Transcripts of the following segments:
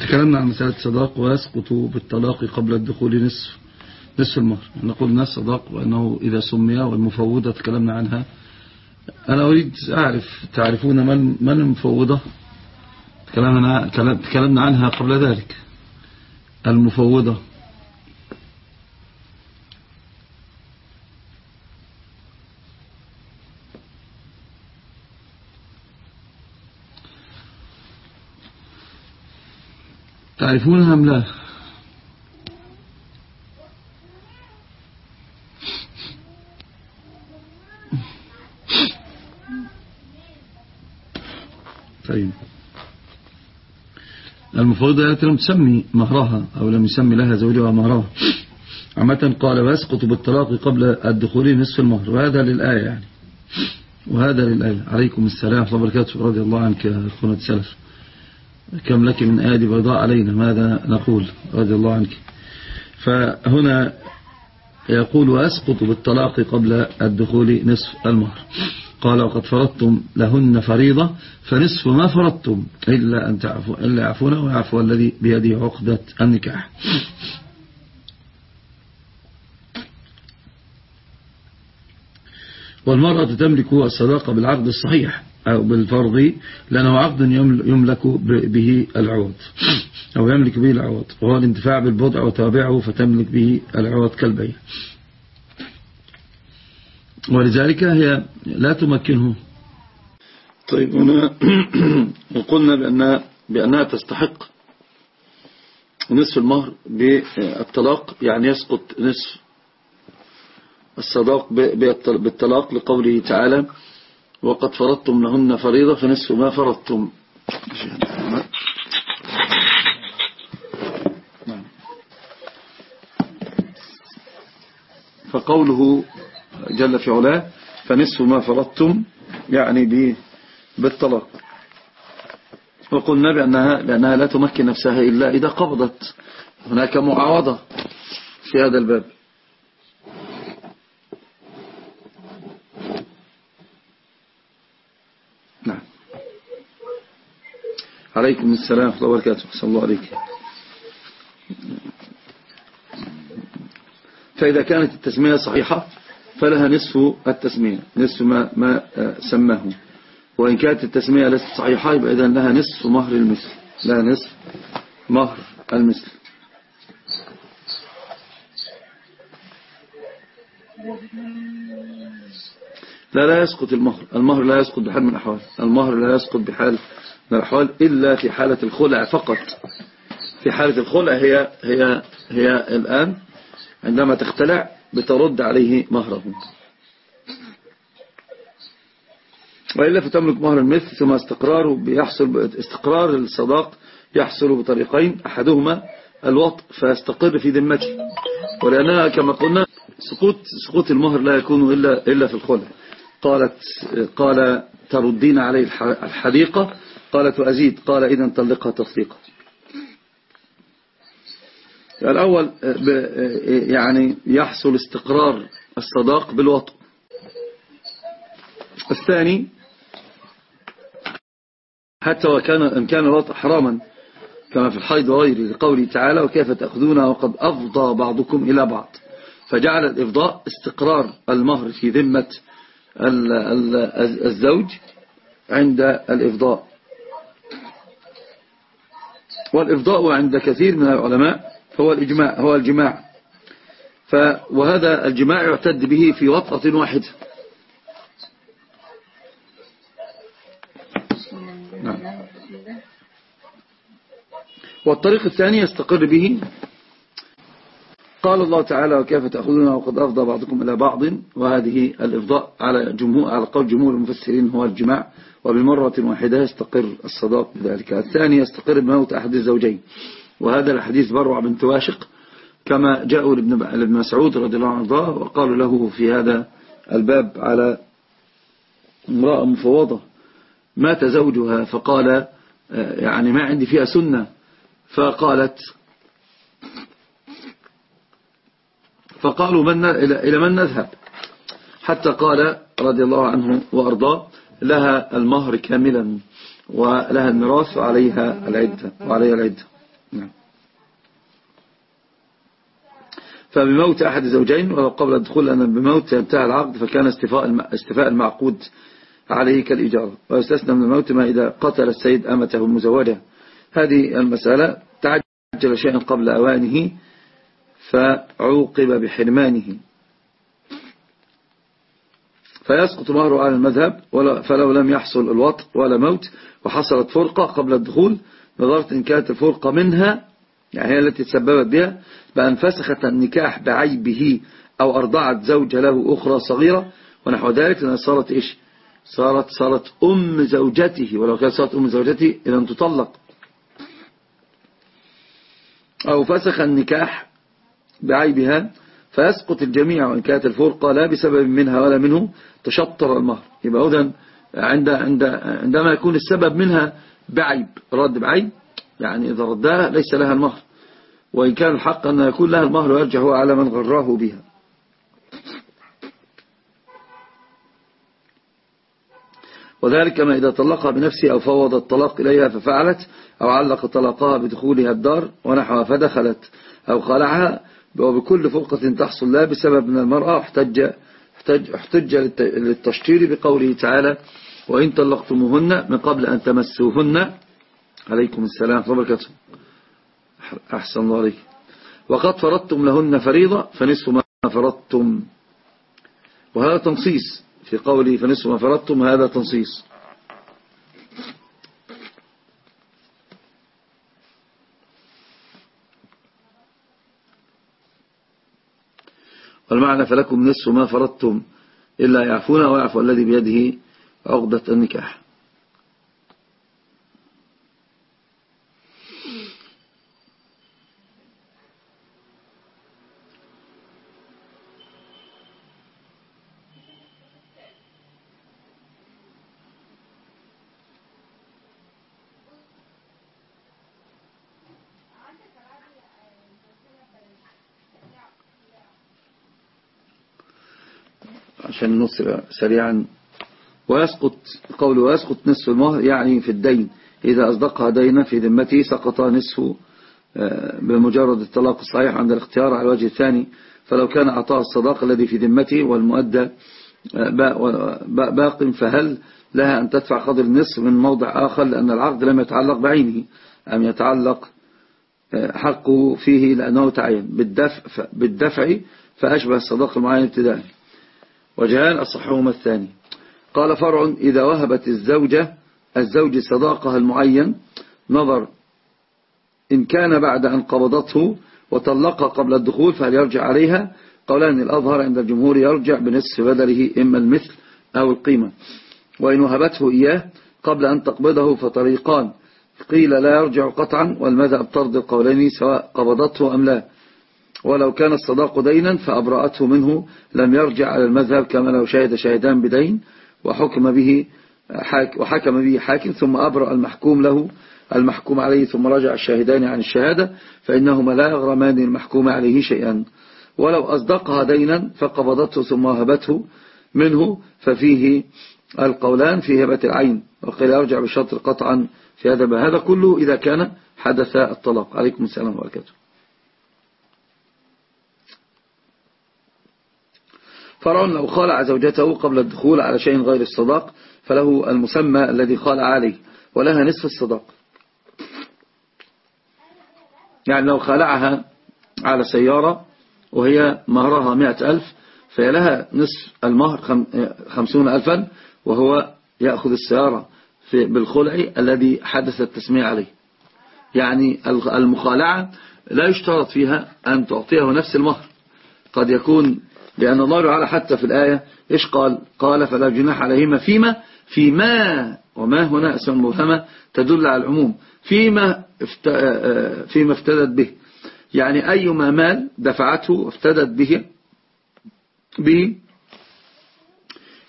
تكلمنا عن مسألة صداق ويسقط بالطلاق قبل الدخول نصف نصف المهر. نقول الناس صداق وأنه إذا سمي والمفوضة تكلمنا عنها. أنا أريد أعرف تعرفون من من المفوضة؟ تكلمنا تكلمنا عنها قبل ذلك. المفوضة. تعرفونها أم لا؟ طيب. المفوضة التي لم تسمي مهرها أو لم يسمي لها زوجها مهرها. عامة قال ويسقط بالطلاق قبل الدخول نصف المهر. وهذا للآية يعني. وهذا للآية. عليكم السلام ورحمة الله وبركاته. رضي الله عنك يا أخونا السلف. كم لك من آية بيضاء علينا؟ ماذا نقول رضي الله عنك؟ فهنا يقول وأسقط بالطلاق قبل الدخول نصف المهر. قال وقد فرضتم لهن فريضة فنصف ما فرضتم إلا أن تعفوا إلا يعفون ويعفو الذي بيده عقدة النكاح. والمرأة تملك الصداقة بالعقد الصحيح. أو بالفرض لأنه عقد يملك به العوض. أو يملك به العوض. وهو الانتفاع بالبضع وتابعه فتملك به العوض كالبيع. ولذلك هي لا تمكنه. طيب هنا وقلنا بأنها, بأنها تستحق نصف المهر بالطلاق يعني يسقط نصف الصداق بالطلاق لقوله تعالى وقد فرضتم لهن فريضة فنصف ما فرضتم. فقوله جل في علاه فنصف ما فرضتم يعني بالطلاق. وقلنا بأنها, بأنها لا تمكن نفسها إلا إذا قبضت. هناك معاوضة في هذا الباب نعم عليكم السلام ورحمة الله وبركاته. صلى الله عليك. فإذا كانت التسمية صحيحة فلها نصف التسمية نصف ما, ما سماه. وإن كانت التسمية ليست صحيحة يبقى إذن لها نصف مهر المثل. لها نصف مهر المثل. لا لا يسقط المهر. المهر لا يسقط بحال من الأحوال. المهر لا يسقط بحال من الأحوال إلا في حالة الخلع فقط. في حالة الخلع هي, هي, هي الآن عندما تختلع بترد عليه مهره. وإلا فتملك مهر المثل ثم استقراره بيحصل استقرار الصداق يحصل بطريقين أحدهما الوطء فيستقر في ذمته. ولأنها كما قلنا سقوط سقوط المهر لا يكون إلا إلا في الخلع. قالت قال تردين عليه الحديقة قالت وأزيد قال إذا طلقها تطليقا الأول يعني يحصل استقرار الصداق بالوطء الثاني حتى وكان إن كان الوطء حراما كما في الحيض وغيره لقوله تعالى وكيف تأخذونها وقد أفضى بعضكم إلى بعض. فجعل الإفضاء استقرار المهر في ذمة الزوج عند الإفضاء. والإفضاء عند كثير من العلماء هو الإجماع هو الجماع وهذا الجماع يعتد به في وطأة واحدة نعم. والطريق الثاني يستقر به قال الله تعالى وكيف تأخذونها وقد أفضى بعضكم إلى بعض؟ وهذه الإفضاء على جمهور على قول جمهور المفسرين هو الجماع وبمرة واحدة يستقر الصداق بذلك. الثاني يستقر بموت أحد الزوجين. وهذا الحديث بروع بنت واشق كما جاءوا لابن مسعود رضي الله عنه وقالوا له في هذا الباب على امرأة مفوضة مات زوجها فقال يعني ما عندي فيها سنة. فقالت فقالوا من إلى من نذهب؟ حتى قال رضي الله عنه وأرضاه لها المهر كاملا ولها الميراث وعليها العدة وعليها العدة. نعم. فبموت أحد الزوجين ولو قبل الدخول أن بموت ينتهى العقد فكان استفاء استفاء المعقود عليه كالإجارة ويستثنى من الموت ما إذا قتل السيد أمته المزوجة هذه المسألة تعجل شيئا قبل أوانه. فعوقب بحرمانه. فيسقط مهره على المذهب فلو لم يحصل الوطء ولا موت وحصلت فرقة قبل الدخول نظرت إن كانت الفرقة منها يعني هي التي تسببت بها بأن فسخت النكاح بعيبه أو أرضعت زوجة له أخرى صغيرة ونحو ذلك لأنها صارت إيش؟ صارت صارت أم زوجته ولو كانت صارت أم زوجته إذا تطلق. أو فسخ النكاح بعيبها فيسقط الجميع وإن كانت الفرقة لا بسبب منها ولا منه تشطر المهر. يبقى أذن عند عند عندما يكون السبب منها بعيب رد بعيب يعني إذا ردها ليس لها المهر. وإن كان الحق أن يكون لها المهر ويرجع على من غراه بها. وذلك ما إذا طلقها بنفسه أو فوض الطلاق إليها ففعلت أو علق طلاقها بدخولها الدار ونحوها فدخلت أو خلعها وبكل فرقة تحصل لا بسبب من المرأة احتج, احتج, احتج للتشطير بقوله تعالى وإن طلقتموهن من قبل أن تمسوهن. عليكم السلام وبركاته. أحسن الله عليك. وقد فرضتم لهن فريضة فنصف ما فرضتم. وهذا تنصيص. في قوله فنصف ما فرضتم هذا تنصيص. والمعنى فلكم نصف ما فرضتم إلا يعفون ويعفو الذي بيده عقدة النكاح. عشان نصر سريعا. ويسقط قول ويسقط نصف المهر يعني في الدين. إذا أصدقها دينا في ذمته سقط نصف آه، بمجرد الطلاق الصحيح عند الاختيار على الوجه الثاني. فلو كان أعطاء الصداق الذي في ذمته والمؤدى آه، باق فهل لها أن تدفع قدر النصف من موضع آخر؟ لأن العقد لم يتعلق بعينه. أم يتعلق آه، حقه فيه لأنه تعين. بالدفع, بالدفع فأشبه الصداق المعين ابتداء. وجهان أصحهما الثاني. قال فرع إذا وهبت الزوجة الزوج صداقها المعين نظر إن كان بعد أن قبضته وطلقها قبل الدخول فهل يرجع عليها؟ قولان الأظهر عند الجمهور يرجع بنصف بدله إما المثل أو القيمة. وإن وهبته إياه قبل أن تقبضه فطريقان. قيل لا يرجع قطعا والمذهب طرد القولين سواء قبضته أم لا. ولو كان الصداق دينا فأبرأته منه لم يرجع على المذهب كما لو شهد شاهدان بدين وحكم به وحكم به حاكم ثم أبرأ المحكوم له المحكوم عليه ثم رجع الشاهدان عن الشهادة فإنهما لا يغرمان المحكوم عليه شيئا. ولو أصدقها دينا فقبضته ثم وهبته منه ففيه القولان في هبة العين وقيل يرجع بشطر قطعا في هذا هذا كله إذا كان حدث الطلاق. عليكم السلام وبركاته فرع لو خالع زوجته قبل الدخول على شيء غير الصداق فله المسمى الذي خالع عليه ولها نصف الصداق. يعني لو خالعها على سيارة وهي مهرها مئة ألف فهي لها نصف المهر خمسون ألفا وهو يأخذ السيارة بالخلع الذي حدث التسمية عليه. يعني المخالعة لا يشترط فيها أن تعطيه نفس المهر. قد يكون لأن الله تعالى حتى في الآية إيش قال؟ قال فلا جناح عليهما فيما فيما وما هنا اسم مبهمة تدل على العموم. فيما فيما افتدت به. يعني أيما مال دفعته افتدت به به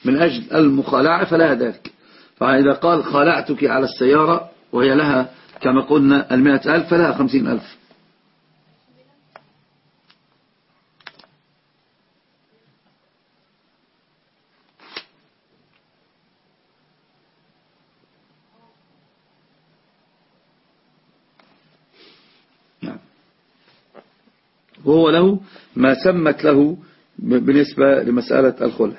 من أجل المخالعة فلها ذلك. فإذا قال خالعتك على السيارة وهي لها كما قلنا المائة ألف فلها خمسين ألف. وهو له ما سمت له بالنسبة لمسألة الخلع.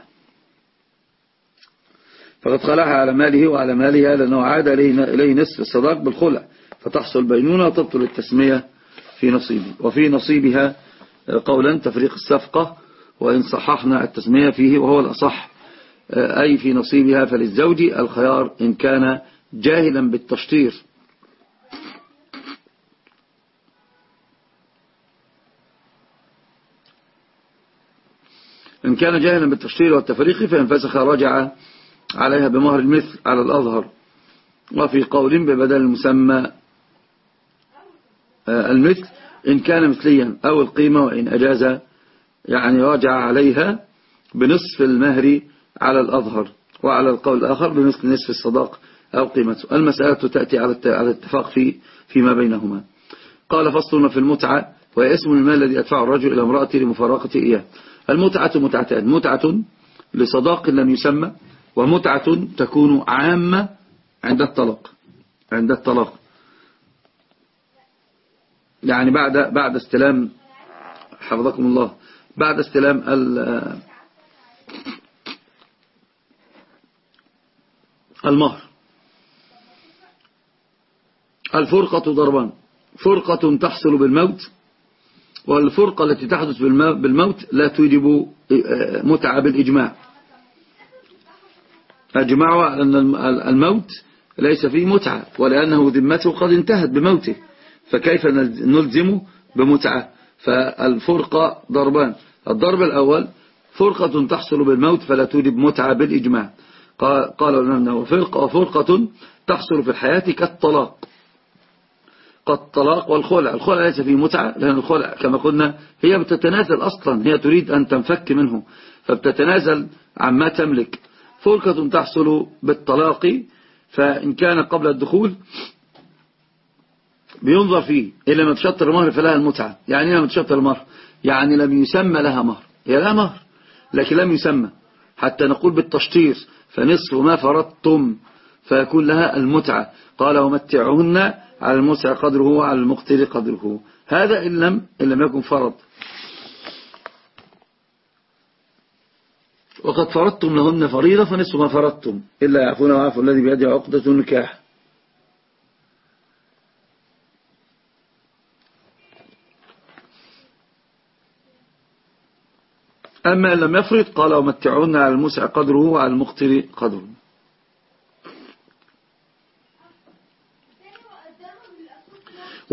فقد خلعها على ماله وعلى مالها لأنه عاد إليه نصف الصداق بالخلع. فتحصل بينونة وتبطل التسمية في نصيبه. وفي نصيبها قولا تفريق الصفقة وإن صححنا التسمية فيه وهو الأصح أي في نصيبها فللزوج الخيار إن كان جاهلا بالتشطير. إن كان جاهلا بالتشطير والتفريق فإن فسخ رجع عليها بمهر المثل على الأظهر. وفي قول ببدل المسمى آه، المثل إن كان مثليا أو القيمة وإن أجاز يعني رجع عليها بنصف المهر على الأظهر. وعلى القول الآخر بمثل نصف الصداق أو قيمته. المسألة تأتي على الاتفاق في فيما بينهما. قال فصلنا في المتعة وهي اسم المال الذي يدفع الرجل إلى امرأته لمفارقة إياه. المتعة متعتان. متعة لصداق لم يسمى ومتعة تكون عامة عند الطلاق. عند الطلاق. يعني بعد بعد استلام حفظكم الله بعد استلام المهر. الفرقة ضربان. فرقة تحصل بالموت والفرقة التي تحدث بالموت لا توجب آه، متعة بالإجماع. أجمعوا أن الموت ليس فيه متعة ولأنه ذمته قد انتهت بموته. فكيف نلزمه بمتعة؟ فالفرقة ضربان. الضرب الأول فرقة تحصل بالموت فلا توجب متعة بالإجماع. قال لنا وفرقة, وفرقة تحصل في الحياة كالطلاق. كالطلاق والخلع. الخلع ليس فيه متعة لأن الخلع كما قلنا هي بتتنازل أصلا هي تريد أن تنفك منه فبتتنازل عما تملك. فرقة تحصل بالطلاق فإن كان قبل الدخول بينظر فيه إن لم تشطر المهر فلها المتعة. يعني لم تشطر المهر؟ يعني لم يسمى لها مهر. هي لها مهر لكن لم يسمى. حتى نقول بالتشطير فنصف ما فرضتم. فيكون لها المتعة. قال ومتعهن على المسع قدره وعلى المقتل قدره. هذا إن لم, إن لم يكن فرض. وقد فرضتم لهن فريضة فنصف ما فرضتم. إلا يعفون وعفوا الذي بيده عقدة النكاح. أما إن لم يفرض قال ومتعون على المسع قدره وعلى المقتر قدره.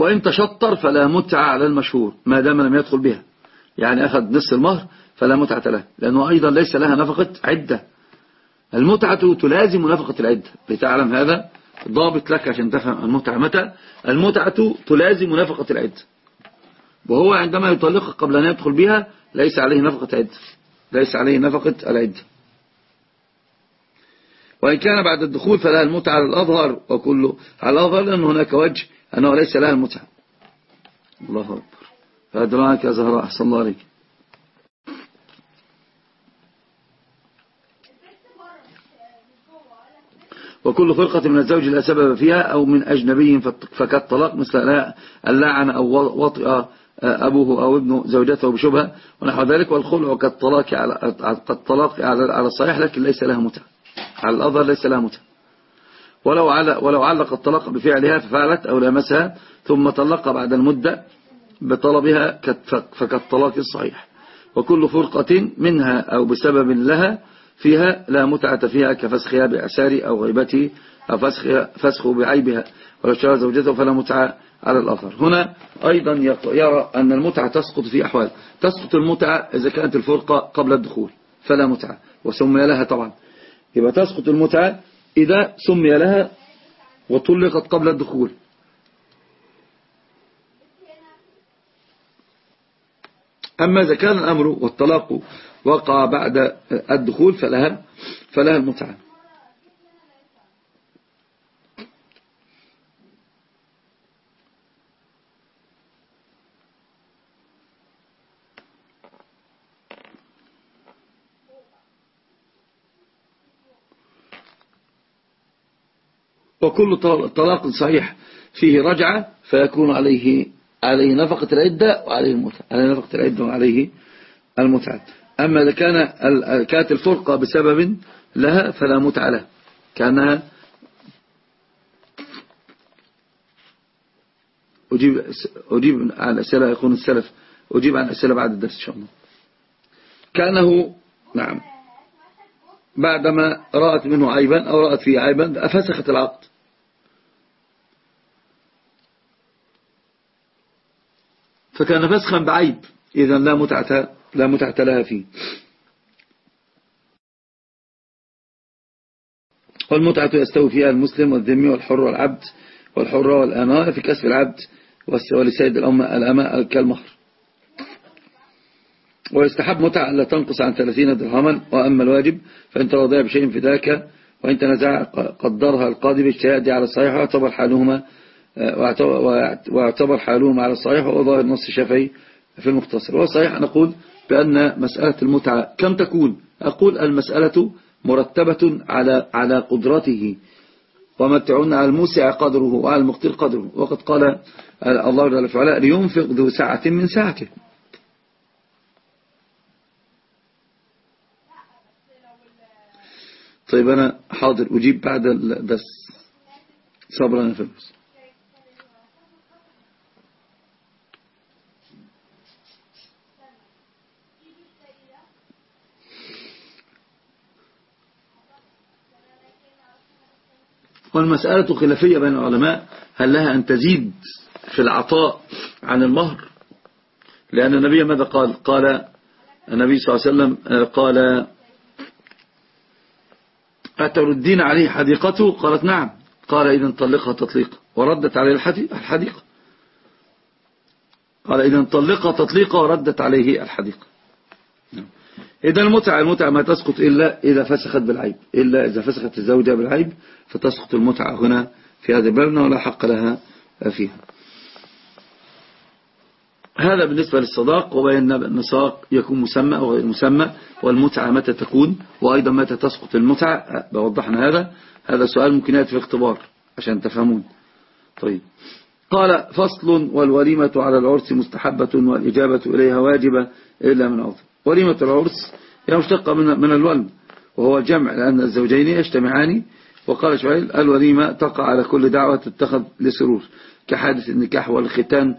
وإن تشطر فلا متعة على المشهور ما دام لم يدخل بها. يعني أخذ نصف المهر فلا متعة له لأنه أيضا ليس لها نفقة عدة. المتعة تلازم نفقة العدة. لتعلم هذا ضابط لك عشان تفهم المتعة متى. المتعة تلازم نفقة العدة. وهو عندما يطلقها قبل أن يدخل بها ليس عليه نفقة عدة. ليس عليه نفقة العدة. وإن كان بعد الدخول فلها المتعة على الأظهر وكله. على الأظهر لأن هناك وجه؟ أنه ليس لها المتعة. الله أكبر. فأدراك يا زهراء. أحسن الله عليك. وكل فرقة من الزوج لا سبب فيها أو من أجنبي فكالطلاق مثل اللعن أو وطئ أبوه أو ابنه زوجته بشبهة ونحو ذلك والخلع كالطلاق على على الصحيح لكن ليس لها متعة. على الأظهر ليس لها متعة ولو علق, ولو علق الطلاق بفعلها ففعلت أو لامسها ثم طلق بعد المدة بطلبها فكالطلاق الصحيح. وكل فرقة منها أو بسبب لها فيها لا متعة فيها كفسخها بأسار أو غيبته أو فسخ, فسخ بعيبها. ولو شرى زوجته فلا متعة على الآخر. هنا أيضا يرى أن المتعة تسقط في أحوال. تسقط المتعة إذا كانت الفرقة قبل الدخول فلا متعة. وسمي لها طبعا. يبقى تسقط المتعة إذا سمي لها وطلقت قبل الدخول. أما إذا كان الأمر والطلاق وقع بعد الدخول فلها, فلها المتعة. وكل طلاق صحيح فيه رجعة فيكون عليه عليه نفقة العدة وعليه المتعة. عليه نفقة العدة وعليه المتعة. أما إذا كان كانت الفرقة بسبب لها فلا متعة لها كأنها أجيب, أجيب عن الأسئلة يكون السلف أجيب عن الأسئلة بعد الدرس إن شاء الله. كأنه نعم بعدما رأت منه عيبا أو رأت فيه عيبا فسخت العقد. فكان فسخا بعيب. إذا لا متعة, لا متعة لها فيه. والمتعة يستوي فيها المسلم والذمي والحر والعبد والحرة والأماء في كسب العبد ولسيد الأماء كالمهر. ويستحب متعة لا تنقص عن 30 درهما وأما الواجب فإن ترضي بشيء في ذاك وإن تنزع قدرها القاضي باجتهاد على الصحيح واعتبر حالهما واعتبر حالهما على الصحيح وظاهر النص الشافعي في المختصر. والصحيح نقول بأن مسألة المتعة كم تكون؟ أقول المسألة مرتبة على على قدرته ومتعون على الموسع قدره وعلى المقتل قدره. وقد قال الله جل وعلا لينفق ذو ساعة من ساعته طيب أنا حاضر. أجيب بعد الدرس. صبرا يا فلوس والمسألة خلافية بين العلماء هل لها أن تزيد في العطاء عن المهر؟ لأن النبي ماذا قال؟ قال النبي صلى الله عليه وسلم قال أتردين عليه حديقته؟ قالت نعم. قال إذا طلقها تطليقا. وردت عليه الحديقة. قال إذا طلقها تطليقا وردت عليه الحديقة. إذا المتعة المتعة ما تسقط إلا إذا فسخت بالعيب إلا إذا فسخت الزوجة بالعيب فتسقط المتعة هنا في هذا البلد ولا حق لها فيها. هذا بالنسبة للصداق وبين النصاق يكون مسمى أو غير مسمى والمتعة متى تكون وأيضا متى تسقط المتعة. بوضحنا هذا هذا سؤال ممكن يأتي في الاختبار عشان تفهمون. طيب. قال فصل والوليمة على العرس مستحبة والإجابة إليها واجبة إلا من عظم وليمة العرس مشتقة من, من الولم وهو الجمع لأن الزوجين يجتمعان. وقال شعيل الوليمة تقع على كل دعوة تتخذ لسرور كحادث النكاح والختان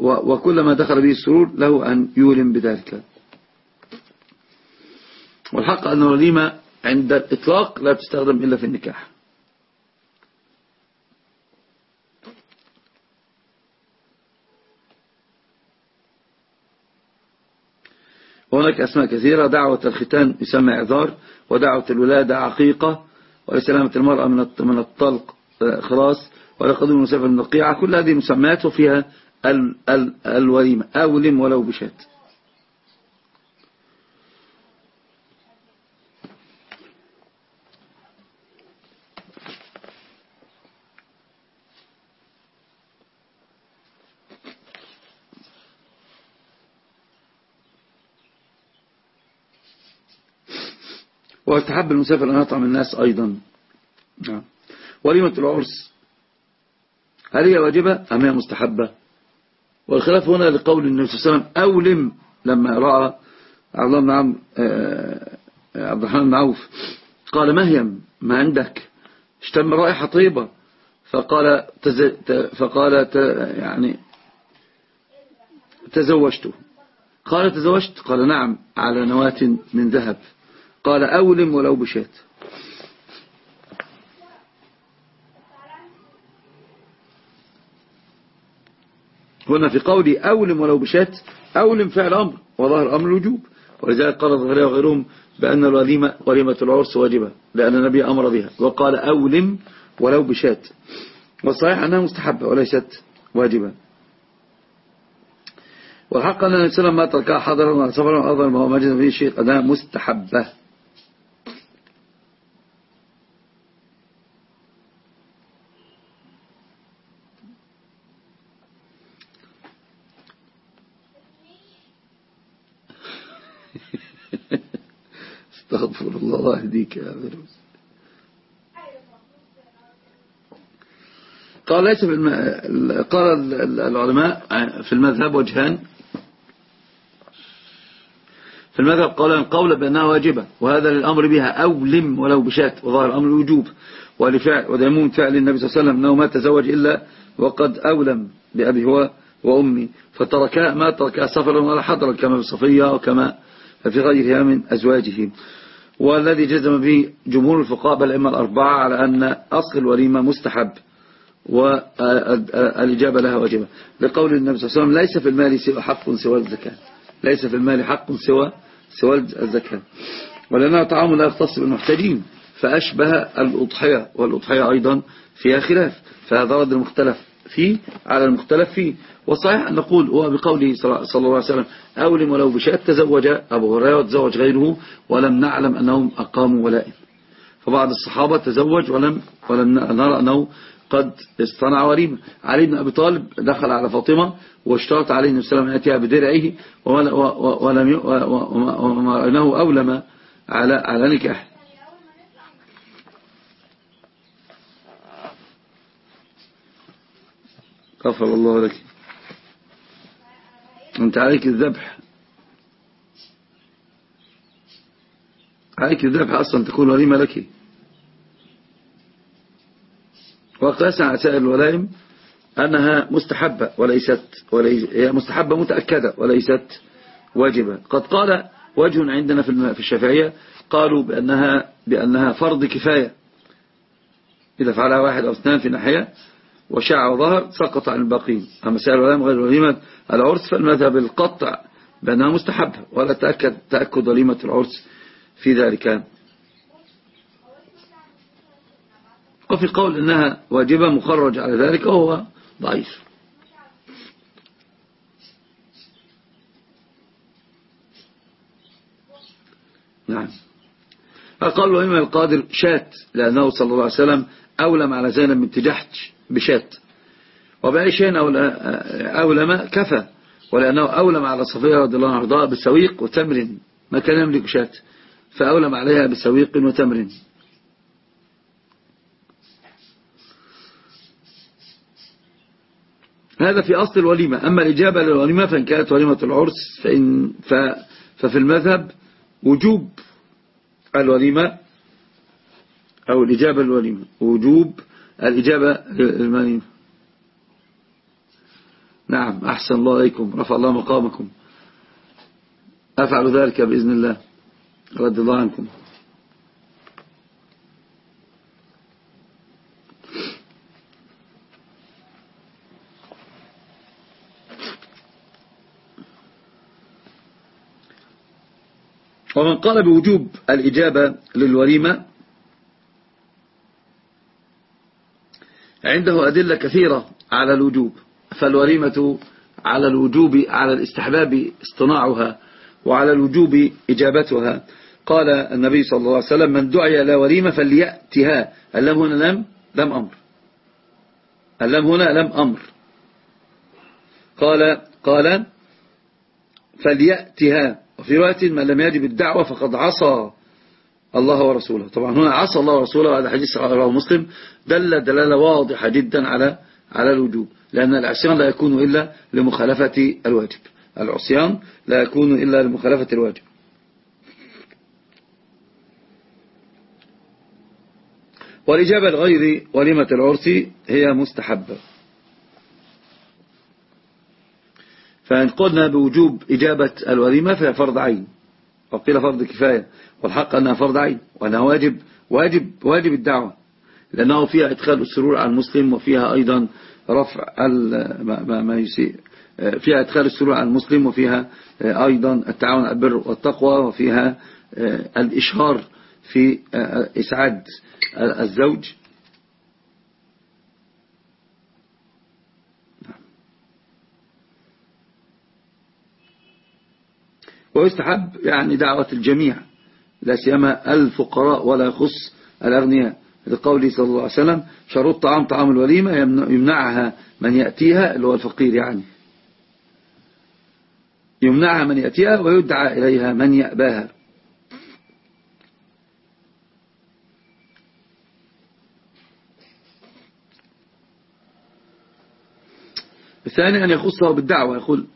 وكل ما دخل به السرور له أن يولم بذلك. والحق أن الوليمة عند الإطلاق لا تستخدم إلا في النكاح. وهناك أسماء كثيرة. دعوة الختان يسمى إعذار ودعوة الولادة عقيقة ولسلامة المرأة من الطلق آه، خلاص. ولقدم المسافر من القيعة كل هذه مسميات وفيها الوليمة أولم ولو بشات. ويستحب المسافر أن يطعم الناس أيضا. نعم. وليمة العرس. هل هي واجبة أم هي مستحبة؟ والخلاف هنا لقول النبي صلى الله عليه وسلم أولم لما رأى عبد الله بن عم آه، عبد الرحمن بن عوف. قال مهيم ما عندك؟ اشتم رائحة طيبة. فقال تز... فقال ت... يعني تزوجته. قال تزوجت؟ قال نعم على نواة من ذهب. قال أولم ولو بشات. هنا في قولي أولم ولو بشات أولم فعل أمر وظهر أمر الوجوب. ولذلك قال الظهرية وغيرهم بأن الوليمة وليمة العرس واجبة لأن النبي أمر بها وقال أولم ولو بشات. والصحيح أنها مستحبة وليست واجبة. والحق أن النبي صلى الله عليه وسلم ما تركها حضرا ولا سفرا وأظهر ما هو مجد فيه شيء أنها مستحبة. فيروز قال ليس في الم... قال العلماء في المذهب وجهان. في المذهب قال القول بأنها واجبة وهذا للأمر بها أو لم ولو بشات وظهر الأمر الوجوب ولفعل وديمون فعل النبي صلى الله عليه وسلم أنه ما تزوج إلا وقد أولم بأبي هو وأمي فتركها ما تركها سفرا ولا حضرا كما في الصفية وكما في غيرها من أزواجه. والذي جزم به جمهور الفقهاء بل إما الأربعة على أن أصل الوليمة مستحب والإجابة لها واجبة. لقول النبي صلى الله عليه وسلم ليس في المال سوى حق سوى الزكاة. ليس في المال حق سوى سوى الزكاة. ولأنها طعام لا يختص بالمحتاجين فأشبه الأضحية والأضحية أيضا فيها خلاف فهذا رد المختلف فيه على المختلف فيه. والصحيح أن نقول هو بقوله صلى الله عليه وسلم أولم ولو بشاء تزوج أبو هريرة وتزوج غيره ولم نعلم أنهم أقاموا ولائم فبعض الصحابة تزوج ولم, ولم نرى أنه قد اصطنع وليمة علي بن أبي طالب دخل على فاطمة واشترط عليه النبي صلى الله عليه وسلم أن يأتيها بدرعه ولم وما أولم على على غفر الله لك. أنت عليك الذبح. عليك الذبح أصلا تكون وليمة لك. وقاسا على سائر الولائم أنها مستحبة وليست وليس هي مستحبة متأكدة وليست واجبة. قد قال وجه عندنا في الشافعية قالوا بأنها, بأنها فرض كفاية. إذا فعلها واحد أو اثنان في ناحية وشاع وظهر سقط عن الباقين. أما سائر الولائم غير وليمة العرس فالمذهب القطع بأنها مستحبة ولا تأكد, تأكد وليمة العرس في ذلك. وفي قول إنها واجبة مخرج على ذلك وهو ضعيف. نعم. فقال له إما القادر شات لأنه صلى الله عليه وسلم أولم على زينب بنت جحش. بشات. وبأي شيء أولم كفى ولأنه أولم على صفية رضي الله عنها بسويق وتمر. ما كان يملك شات فأولم عليها بسويق وتمر. هذا في أصل الوليمة. أما الإجابة للوليمة فإن كانت وليمة العرس فإن ف ففي المذهب وجوب الوليمة أو الإجابة للوليمة. وجوب الإجابة للوليمة نعم أحسن الله عليكم رفع الله مقامكم. أفعل ذلك بإذن الله رد الله عنكم. ومن قال بوجوب الإجابة للوليمة عنده أدلة كثيرة على الوجوب فالوليمة على الوجوب على الاستحباب اصطناعها وعلى الوجوب إجابتها. قال النبي صلى الله عليه وسلم من دعي لا وليمة فليأتها. اللام هنا لم؟ لم أمر. اللام هنا لم أمر. قال قال فليأتها. وفي رواية من لم يجب الدعوة فقد عصى. الله ورسوله. طبعا هنا عصى الله ورسوله هذا حديث رواه مسلم. دل دلالة واضحة جدا على على الوجوب لأن العصيان لا يكون إلا لمخالفة الواجب. العصيان لا يكون إلا لمخالفة الواجب. والإجابة لغير وليمة العرس هي مستحبة. فإن قلنا بوجوب إجابة الوليمة فهي فرض عين. وقيل فرض كفاية والحق أنها فرض عين وأنها واجب واجب واجب الدعوة لأنه فيها إدخال السرور على المسلم وفيها أيضا رفع ما, ما يسيء فيها إدخال السرور على المسلم وفيها أيضا التعاون على البر والتقوى وفيها الإشهار في إسعاد الزوج. ويستحب يعني دعوة الجميع. لا سيما الفقراء ولا يخص الأغنياء. لقوله صلى الله عليه وسلم شروط طعام طعام الوليمة يمنعها من يأتيها اللي هو الفقير يعني. يمنعها من يأتيها ويدعى إليها من يأباها. الثاني أن يخصه بالدعوة يقول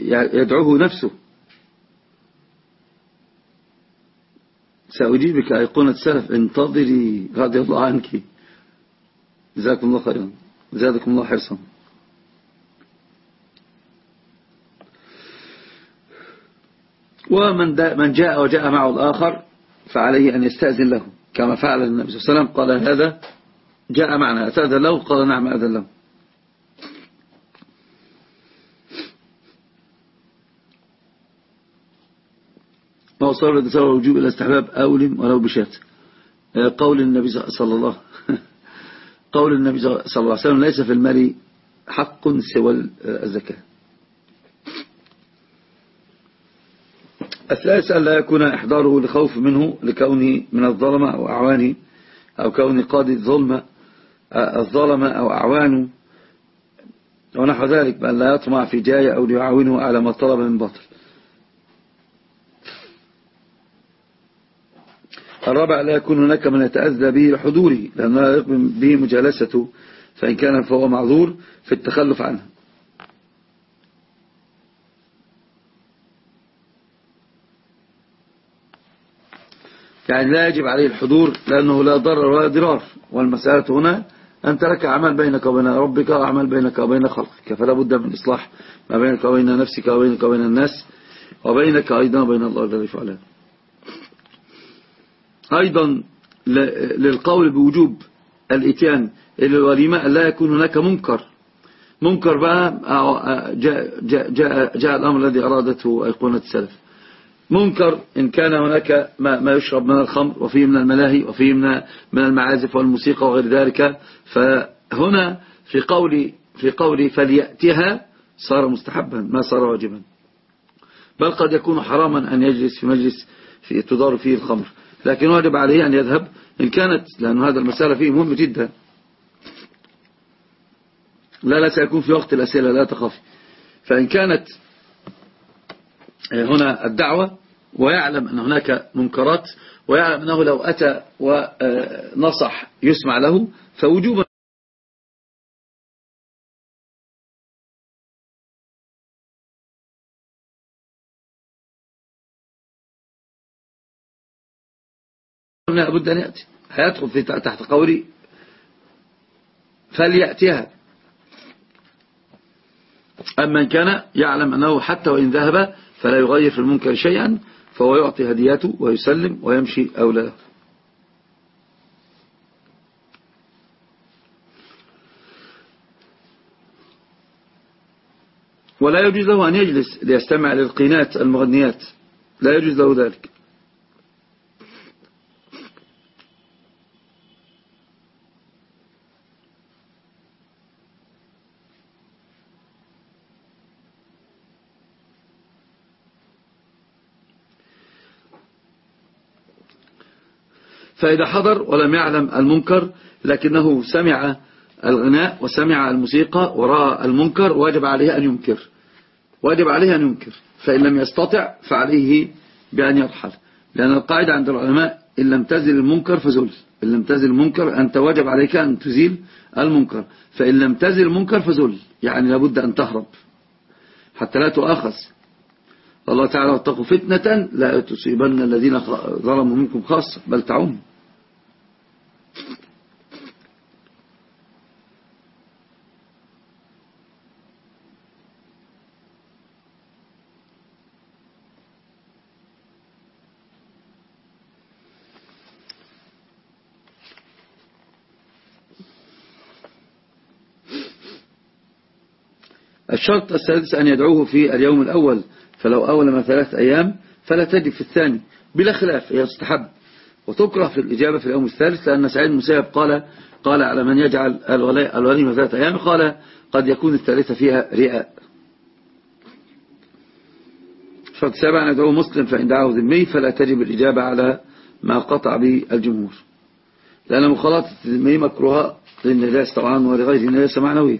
يدعوه نفسه. سأجيبك أيقونة سلف انتظري رضي الله عنك. جزاكم الله خيرا. زادكم الله حرصا. ومن من جاء وجاء معه الآخر فعليه أن يستأذن له كما فعل النبي صلى الله عليه وسلم قال هذا جاء معنا أتأذن له؟ قال نعم أذن له. ما وصل وجوب إلى استحباب أول ولو بشات. قول النبي صلى الله قول النبي صلى الله عليه وسلم ليس في المال حق سوى الزكاة. الثالث أن لا يكون إحضاره لخوف منه لكونه من الظلمة أو أعوانه أو كون قاضي الظلم الظلمة أو أعوانه ونحو ذلك بأن لا يطمع في جاية أو ليعاونه على ما طلب من باطل. الرابع لا يكون هناك من يتأذى به لحضوره لأنه لا يقبل به مجالسته فإن كان فهو معذور في التخلف عنه. يعني لا يجب عليه الحضور لأنه لا ضرر ولا ضرار. والمسألة هنا أنت لك أعمال بينك وبين ربك وأعمال بينك وبين خلقك فلا بد من إصلاح ما بينك وبين نفسك وبينك وبين الناس وبينك أيضا وبين الله الذي فعله أيضا للقول بوجوب الإتيان إلى الوليمة لا يكون هناك منكر. منكر بقى جاء, جاء, جاء, جاء الأمر الذي أرادته أيقونة السلف. منكر إن كان هناك ما, ما يشرب من الخمر وفيه من الملاهي وفيه من, من المعازف والموسيقى وغير ذلك فهنا في قول في قول فليأتها صار مستحبا ما صار واجبا. بل قد يكون حراما أن يجلس في مجلس في تدار فيه الخمر. لكن واجب عليه أن يذهب إن كانت لأن هذا المسألة فيه مهم جدا. لا لا سيكون في وقت الأسئلة لا تخافي. فإن كانت هنا الدعوة ويعلم أن هناك منكرات ويعلم أنه لو أتى ونصح يسمع له فوجوبا لابد أن يأتي. هيدخل في تحت قولي فليأتيها. أما إن كان يعلم أنه حتى وإن ذهب فلا يغير في المنكر شيئا فهو يعطي هدياته ويسلم ويمشي أولاده ولا يجوز له أن يجلس ليستمع للقينات المغنيات. لا يجوز له ذلك. فإذا حضر ولم يعلم المنكر لكنه سمع الغناء وسمع الموسيقى ورأى المنكر واجب عليه أن ينكر. واجب عليه أن ينكر. فإن لم يستطع فعليه بأن يرحل. لأن القاعدة عند العلماء إن لم تزل المنكر فزل. إن لم تزل المنكر أنت واجب عليك أن تزيل المنكر. فإن لم تزل المنكر فزل. يعني لابد أن تهرب. حتى لا تؤاخذ. الله تعالى واتقوا فتنة لا تصيبن الذين ظلموا منكم خاصة بل تعم. الشرط السادس أن يدعوه في اليوم الأول فلو أولم ثلاث أيام فلا تجب في الثاني بلا خلاف هي تستحب وتكره في الإجابة في اليوم الثالث لأن سعيد المسيب قال قال على من يجعل الوليمة ثلاث أيام قال قد يكون الثالثة فيها رئاء. شرط سابع أن يدعو مسلم فإن دعاه ذمي فلا تجب الإجابة على ما قطع به الجمهور. لأن مخالطة الذمي مكروهة للنجاس طبعا ولغير النجاس معنوية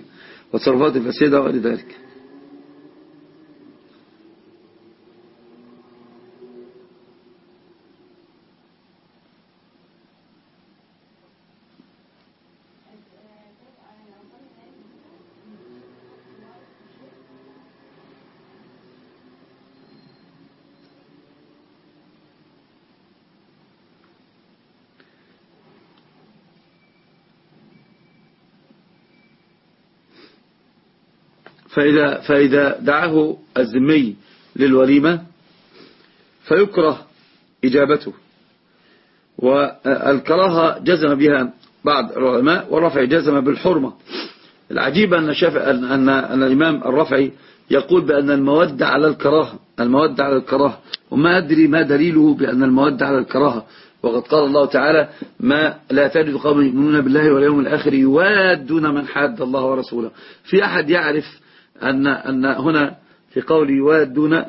وتصرفات الفسيدة وغير ذلك. فإذا, فإذا دعاه الزمي للوليمة فيكره إجابته. والكراهة جزم بها بعض العلماء والرفع جزم بالحرمة. العجيب أن, أن, أن الإمام الرفعي يقول بأن المودة على الكراهة المودة على الكراهة. وما أدري ما دليله بأن المودة على الكراهة. وقد قال الله تعالى ما لا تجد قوم يؤمنون بالله واليوم الآخر يوادون من حاد الله ورسوله. في أحد يعرف أن, أن هنا في قول يوادون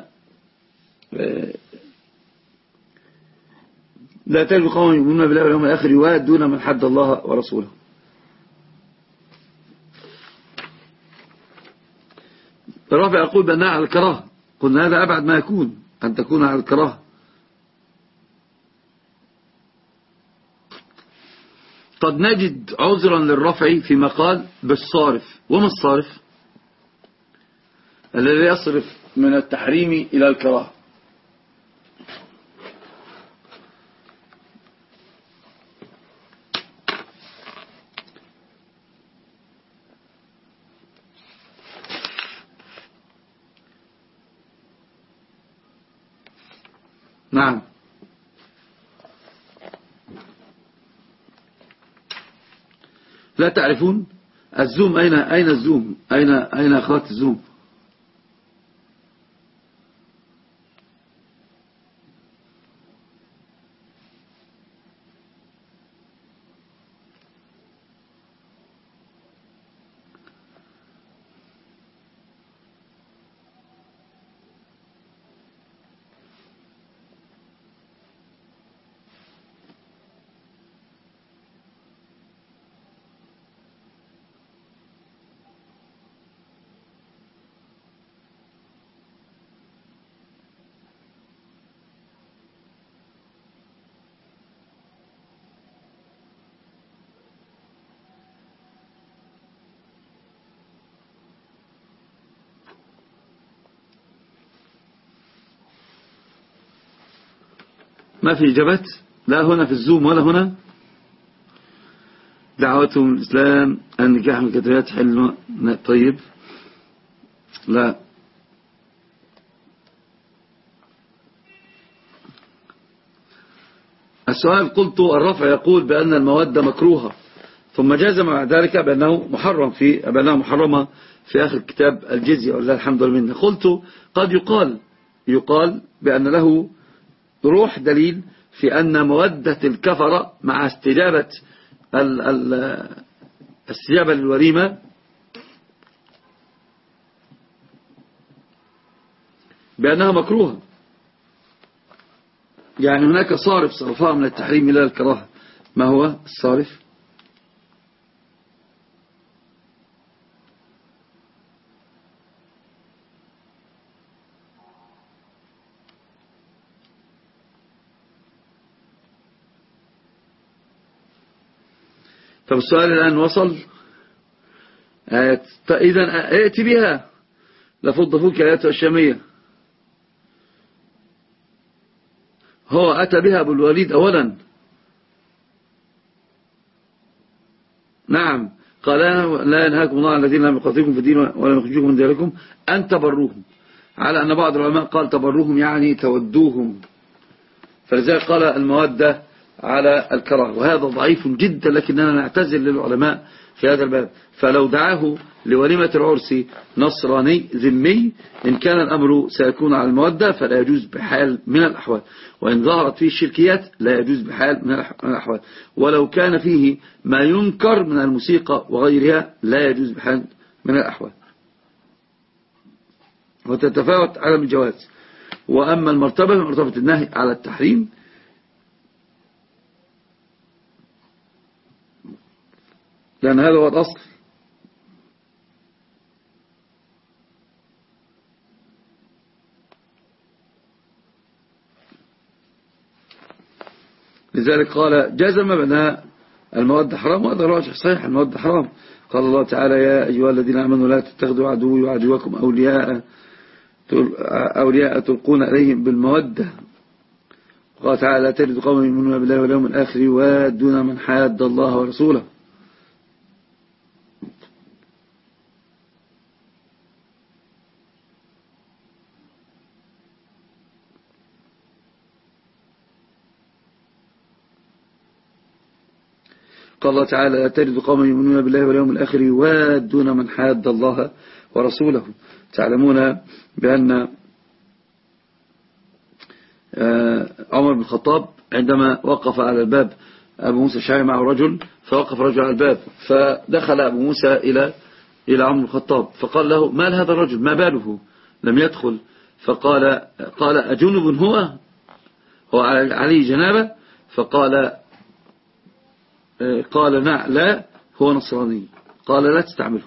لا تجد قوم يؤمنون بالله واليوم الآخر يوادون من حد الله ورسوله. الرافع يقول بأنها على الكراهة. قلنا هذا أبعد ما يكون أن تكون على الكراهة. قد نجد عذرا للرفع فيما قال بالصارف. وما الصارف؟ الذي يصرف من التحريم إلى الكراهة. نعم. لا تعرفون الزوم أين أين الزوم؟ أين أين أخوات الزوم؟ ما في إجابات؟ لا هنا في الزوم ولا هنا. دعوتهم الإسلام النكاح من الكتابات حل طيب. لا. السؤال قلت الرفع يقول بأن المودة مكروهة ثم جازم بعد ذلك بأنه محرم في بأنه محرمة في آخر كتاب الجزية والله الحمد لله قلت قد يقال يقال بأن له روح دليل في أن مودة الكفرة مع استجابة الاستجابة للوريمة بأنها مكروهة. يعني هناك صارف صرفها من التحريم إلى الكراهة. ما هو الصارف؟ طب السؤال الآن وصل؟ إذا ائت بها. لفض فوك الآيات الشامية. هو أتى بها أبو الوليد أولا. نعم. قال لا ينهاكم الله الذين لم يقاتلكم في الدين ولم يخرجوكم من دياركم أن تبروهم. على أن بعض العلماء قال تبروهم يعني تودوهم. فلذلك قال المودة على الكراهة. وهذا ضعيف جدا لكننا نعتذر للعلماء في هذا الباب. فلو دعاه لوليمة العرس نصراني ذمي إن كان الأمر سيكون على المودة فلا يجوز بحال من الأحوال. وإن ظهرت فيه الشركيات لا يجوز بحال من الأحوال. ولو كان فيه ما ينكر من الموسيقى وغيرها لا يجوز بحال من الأحوال. وتتفاوت على الجواز. وأما المرتبة مرتبة النهي على التحريم لأن هذا هو الأصل. لذلك قال جزم بأن المواد حرام وهذا راجح صحيح المواد حرام. قال الله تعالى يا أيها الذين آمنوا لا تتخذوا عدوي وعدوكم أولياء أولياء تلقون إليهم بالمودة. قال تعالى لا تجد قوم يؤمنون بالله واليوم الآخر يوادون من حاد الله ورسوله. قال الله تعالى لا تجد قوما يؤمنون بالله واليوم الآخر يوادون من حاد الله ورسوله. تعلمون بأن آه، عمر بن الخطاب عندما وقف على الباب أبو موسى الشعري معه رجل فوقف رجل على الباب فدخل أبو موسى إلى إلى عمر بن الخطاب فقال له ما هذا الرجل ما باله? لم يدخل فقال قال أجنب هو هو عليه جنابة؟ فقال قال نعم لا هو نصراني. قال لا تستعمله.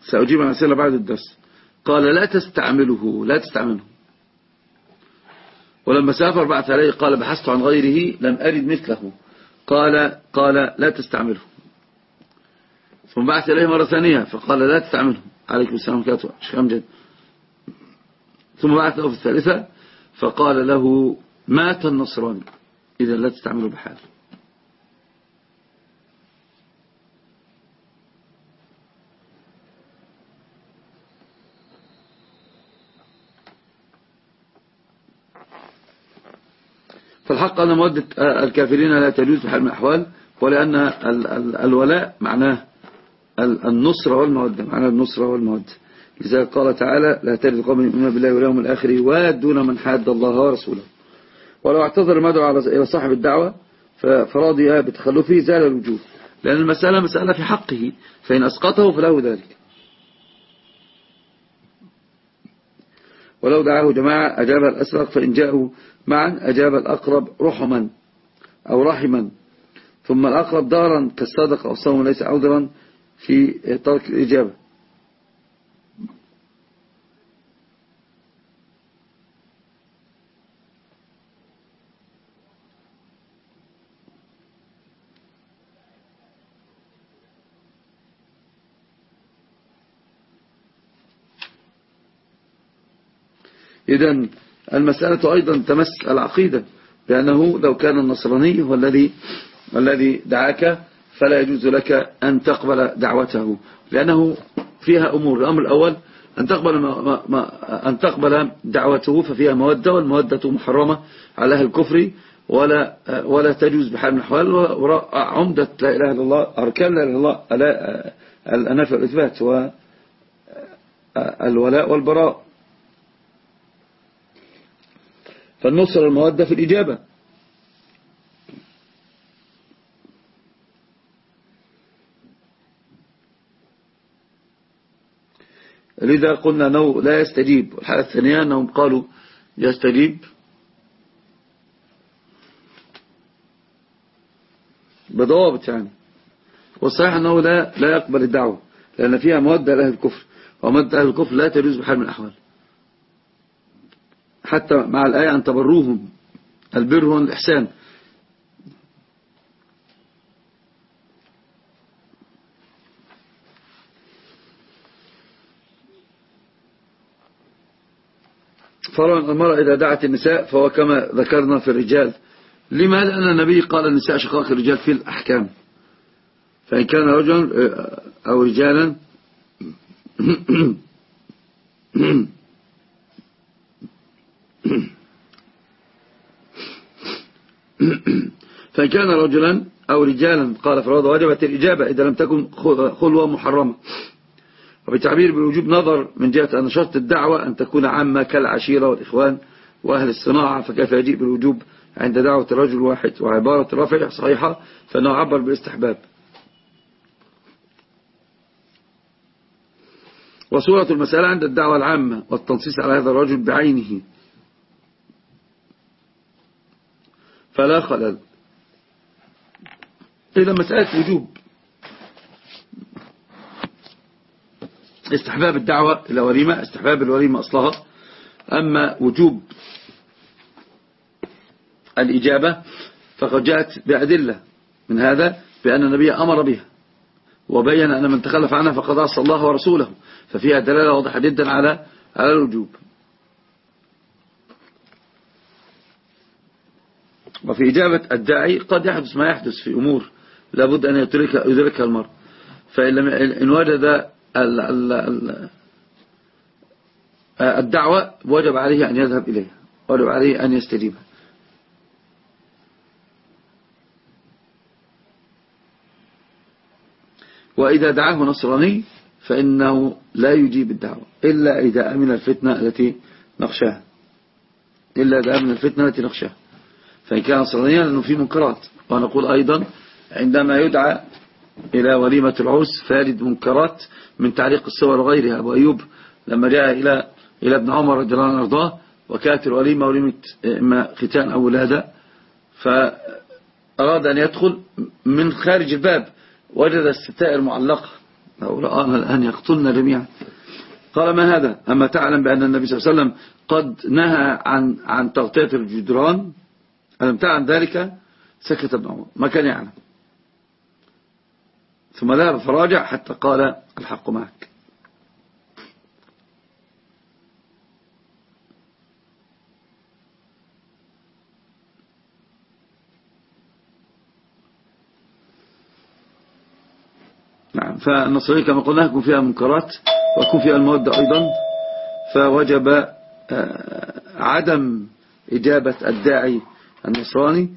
سأجيب عن أسئلة بعد الدرس. قال لا تستعمله لا تستعمله. ولما سافر بعث عليه قال بحثت عن غيره لم أرد مثله. قال قال لا تستعمله. ثم بعث إليه مرة ثانية فقال لا تستعمله. عليكم السلام عليكم شيخ أمجد. ثم بعث له في الثالثة فقال له مات النصراني. إذا لا تستعمله بحال فالحق أن مودة الكافرين لا تجوز في حال من الأحوال ولأن الولاء معناه النصرة والمودة معناه النصرة والمودة. لذلك قال تعالى لا تجد قوم يؤمنون بالله واليوم الآخر يوادون من حاد الله ورسوله. ولو اعتذر المدعو إلى صاحب الدعوة فرضي بتخلفه زال الوجوب لأن المسألة مسألة في حقه فإن أسقطه فله ذلك. ولو دعاه جماعة أجاب الأسرق فإن جاءوا معا أجاب الأقرب رحما أو رحما. ثم الأقرب دارا كالصدق أو صوم ليس عذرا في ترك الإجابة. إذا المسألة أيضا تمس العقيدة لأنه لو كان النصراني هو الذي الذي دعاك فلا يجوز لك أن تقبل دعوته لأنه فيها أمور. الأمر الأول أن تقبل, ما ما أن تقبل دعوته ففيها مودة والمودة محرمة على أهل الكفر ولا ولا تجوز بحال من الأحوال عمدة لا إله إلا الله أركان لا إله إلا الله النفع والإثبات والولاء والبراء. فالنصر المودة في الإجابة. لذا قلنا أنه لا يستجيب. الحالة الثانية أنهم قالوا يستجيب. بضوابط يعني. والصحيح أنه لا, لا يقبل الدعوة لأن فيها مودة لأهل الكفر ومودة أهل الكفر لا تجوز بحال من الأحوال. حتى مع الآية أن تبروهم. البر هو الإحسان. فرع المرأة إذا دعت النساء فهو كما ذكرنا في الرجال. لما لأن النبي قال النساء شقاق الرجال في الأحكام؟ فإن كان رجلا أو رجالا فإن كان رجلا أو رجالا قال فرض وجبت الإجابة إذا لم تكن خلوة محرمة. وبتعبير بالوجوب نظر من جهة أن شرط الدعوة أن تكون عامة كالعشيرة والإخوان وأهل الصناعة فكيف يجيء بالوجوب عند دعوة الرجل واحد؟ وعبارة الرفع صحيحة فأنه عبر بالاستحباب. وصورة المسألة عند الدعوة العامة والتنصيص على هذا الرجل بعينه. فلا خلل. إذا مسألة وجوب استحباب الدعوة إلى وليمة استحباب الوليمة أصلها. أما وجوب الإجابة فقد جاءت بأدلة من هذا بأن النبي أمر بها وبين أن من تخلف عنها فقد عصى الله ورسوله ففيها دلالة واضحة جدا على على الوجوب. وفي إجابة الداعي قد يحدث ما يحدث في أمور لابد أن يدركها, يدركها المرء. فإن لم إن وجد الدعوة وجب عليه أن يذهب إليها وجب عليه أن يستجيبها وإذا دعاه نصراني فإنه لا يجيب الدعوة إلا إذا أمن الفتنة التي نخشاها إلا إذا أمن الفتنة التي نخشاها فإن كان نصرانيا لأنه في منكرات. ونقول أيضا عندما يدعى إلى وليمة العوس فارد منكرات من تعليق الصور وغيرها. أبو أيوب لما جاء إلى إلى ابن عمر رضي الله عنه وأرضاه وكانت الوليمة وليمة إما ختان أو ولادة فأراد أن يدخل من خارج الباب. وجد الستائر معلقة. أو رآها الآن يقتلنا جميعا. قال ما هذا؟ أما تعلم بأن النبي صلى الله عليه وسلم قد نهى عن عن تغطية الجدران ألم تعلم ذلك؟ سكت ابن عمر. ما كان يعلم. ثم ذهب فراجع حتى قال الحق معك. نعم فالنصرية كما قلنا يكون فيها منكرات ويكون فيها المودة أيضا. فوجب آه، عدم إجابة الداعي النصراني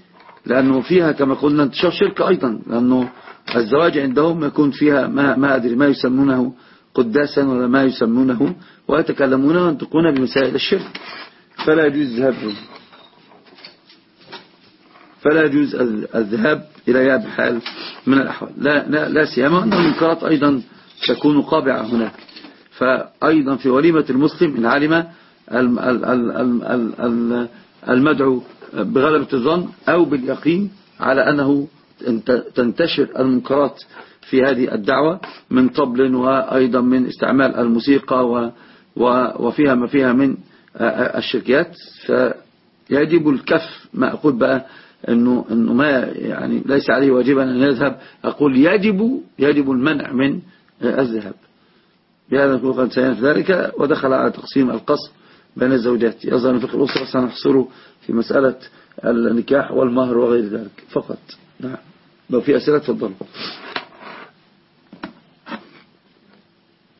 لأنه فيها كما قلنا انتشار شرك أيضا لأنه الزواج عندهم يكون فيها ما, ما أدري ما يسمونه قداسا ولا ما يسمونه ويتكلمون وينطقون بمسائل الشرك. فلا يجوز الذهاب فلا يجوز الذهاب إليها بحال من الأحوال. لا, لا, لا سيما أن المنكرات أيضا تكون قابعة هناك. فأيضا في وليمة المسلم إن علم المدعو بغلبة الظن أو باليقين على أنه تنتشر المنكرات في هذه الدعوة من طبل وأيضا من استعمال الموسيقى وفيها ما فيها من الشركيات فيجب الكف ما أقول بقى أنه, إنه ما يعني ليس عليه واجبا أن يذهب. أقول يجب يجب المنع من الذهاب. بهذا نقول قد في ذلك ودخل على تقسيم القصر بين الزوجات. يظهر فقه الأسرة سنحصره في مسألة النكاح والمهر وغير ذلك. فقط. نعم. لو في أسئلة تفضلوا.